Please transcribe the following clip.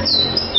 Música